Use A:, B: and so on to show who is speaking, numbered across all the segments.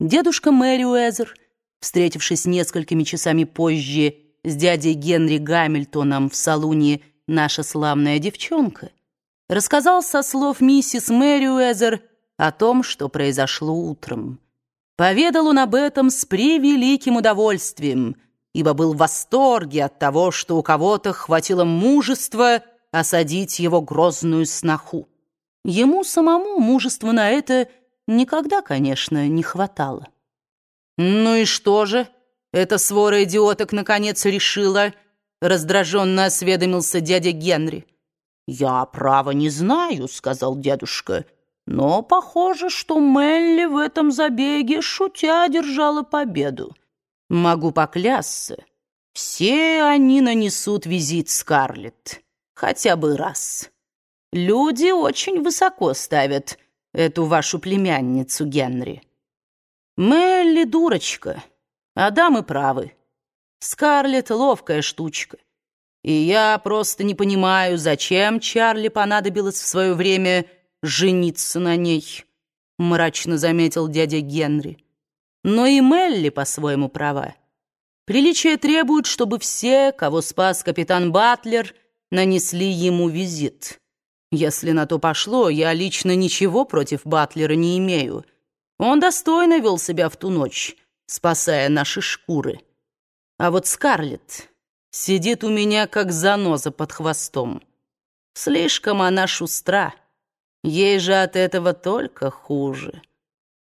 A: Дедушка Мэри Уэзер, встретившись несколькими часами позже с дядей Генри Гамильтоном в салуне «Наша славная девчонка», рассказал со слов миссис Мэри Уэзер о том, что произошло утром. Поведал он об этом с превеликим удовольствием, ибо был в восторге от того, что у кого-то хватило мужества осадить его грозную сноху. Ему самому мужества на это никогда, конечно, не хватало. «Ну и что же? Эта свора идиоток наконец решила?» Раздраженно осведомился дядя Генри. «Я, право, не знаю», — сказал дедушка. «Но похоже, что Мелли в этом забеге, шутя, держала победу. Могу поклясться, все они нанесут визит Скарлетт, хотя бы раз». Люди очень высоко ставят эту вашу племянницу Генри. Мелли дурочка, а дамы правы. Скарлетт ловкая штучка. И я просто не понимаю, зачем Чарли понадобилось в свое время жениться на ней, мрачно заметил дядя Генри. Но и Мелли по-своему права. Приличие требует, чтобы все, кого спас капитан Батлер, нанесли ему визит. Если на то пошло, я лично ничего против Батлера не имею. Он достойно вел себя в ту ночь, спасая наши шкуры. А вот Скарлетт сидит у меня как заноза под хвостом. Слишком она шустра. Ей же от этого только хуже.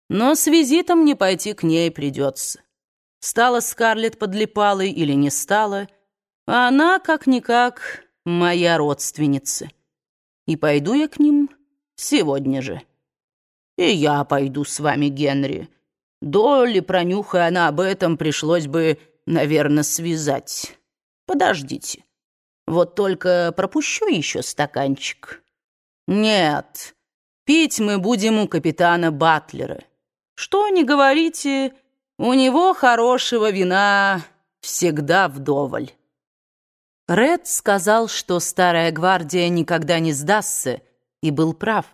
A: Но с визитом не пойти к ней придется. Стала Скарлетт подлипалой или не стала, а она, как-никак, моя родственница и пойду я к ним сегодня же. И я пойду с вами, Генри. Долли, пронюхая она об этом, пришлось бы, наверное, связать. Подождите. Вот только пропущу еще стаканчик. Нет, пить мы будем у капитана Батлера. Что не говорите, у него хорошего вина всегда вдоволь. Ред сказал, что старая гвардия никогда не сдастся, и был прав.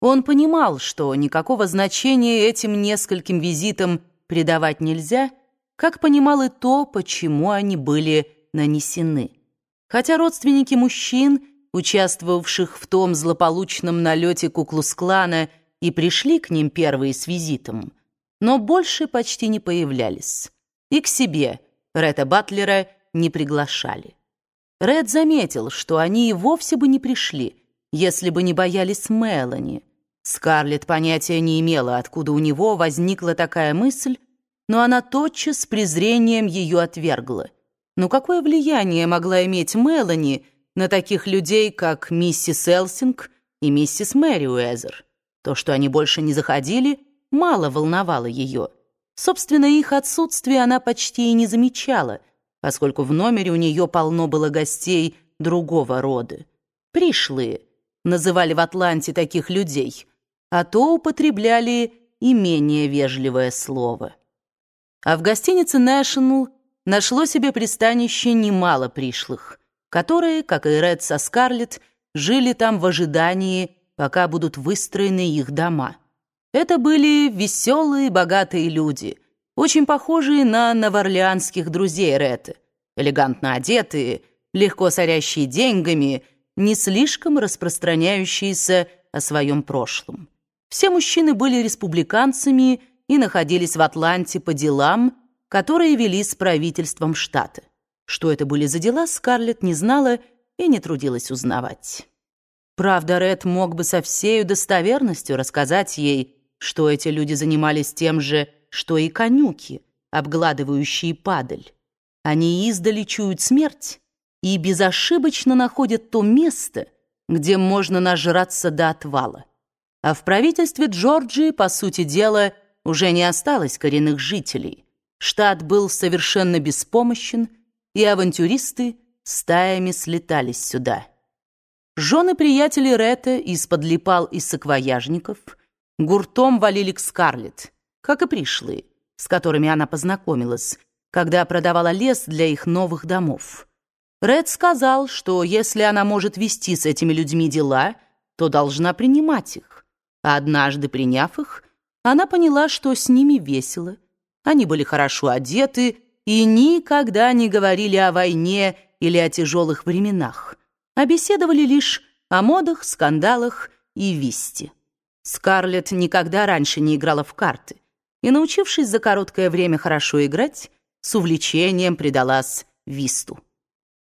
A: Он понимал, что никакого значения этим нескольким визитам придавать нельзя, как понимал и то, почему они были нанесены. Хотя родственники мужчин, участвовавших в том злополучном налете Куклус-клана, и пришли к ним первые с визитом, но больше почти не появлялись. И к себе Ретта Батлера не приглашали. Ред заметил, что они и вовсе бы не пришли, если бы не боялись Мелани. Скарлетт понятия не имела, откуда у него возникла такая мысль, но она тотчас с презрением ее отвергла. Но какое влияние могла иметь Мелани на таких людей, как миссис Элсинг и миссис Мэри Уэзер? То, что они больше не заходили, мало волновало ее. Собственно, их отсутствие она почти и не замечала — поскольку в номере у нее полно было гостей другого рода. Пришлые называли в Атланте таких людей, а то употребляли и менее вежливое слово. А в гостинице «Нэшнл» нашло себе пристанище немало пришлых, которые, как и Ред со Скарлетт, жили там в ожидании, пока будут выстроены их дома. Это были веселые, богатые люди — очень похожие на новоорлеанских друзей Ретты, элегантно одетые, легко сорящие деньгами, не слишком распространяющиеся о своем прошлом. Все мужчины были республиканцами и находились в Атланте по делам, которые вели с правительством штата. Что это были за дела, Скарлетт не знала и не трудилась узнавать. Правда, Ред мог бы со всей достоверностью рассказать ей, что эти люди занимались тем же, что и конюки, обгладывающие падаль. Они издали чуют смерть и безошибочно находят то место, где можно нажраться до отвала. А в правительстве Джорджии, по сути дела, уже не осталось коренных жителей. Штат был совершенно беспомощен, и авантюристы стаями слетались сюда. Жены приятелей Ретта из-под липал и саквояжников гуртом валили к Скарлетт, как и пришлые, с которыми она познакомилась, когда продавала лес для их новых домов. Ред сказал, что если она может вести с этими людьми дела, то должна принимать их, однажды приняв их, она поняла, что с ними весело. Они были хорошо одеты и никогда не говорили о войне или о тяжелых временах, а беседовали лишь о модах, скандалах и висте. Скарлетт никогда раньше не играла в карты и, научившись за короткое время хорошо играть, с увлечением предалась висту.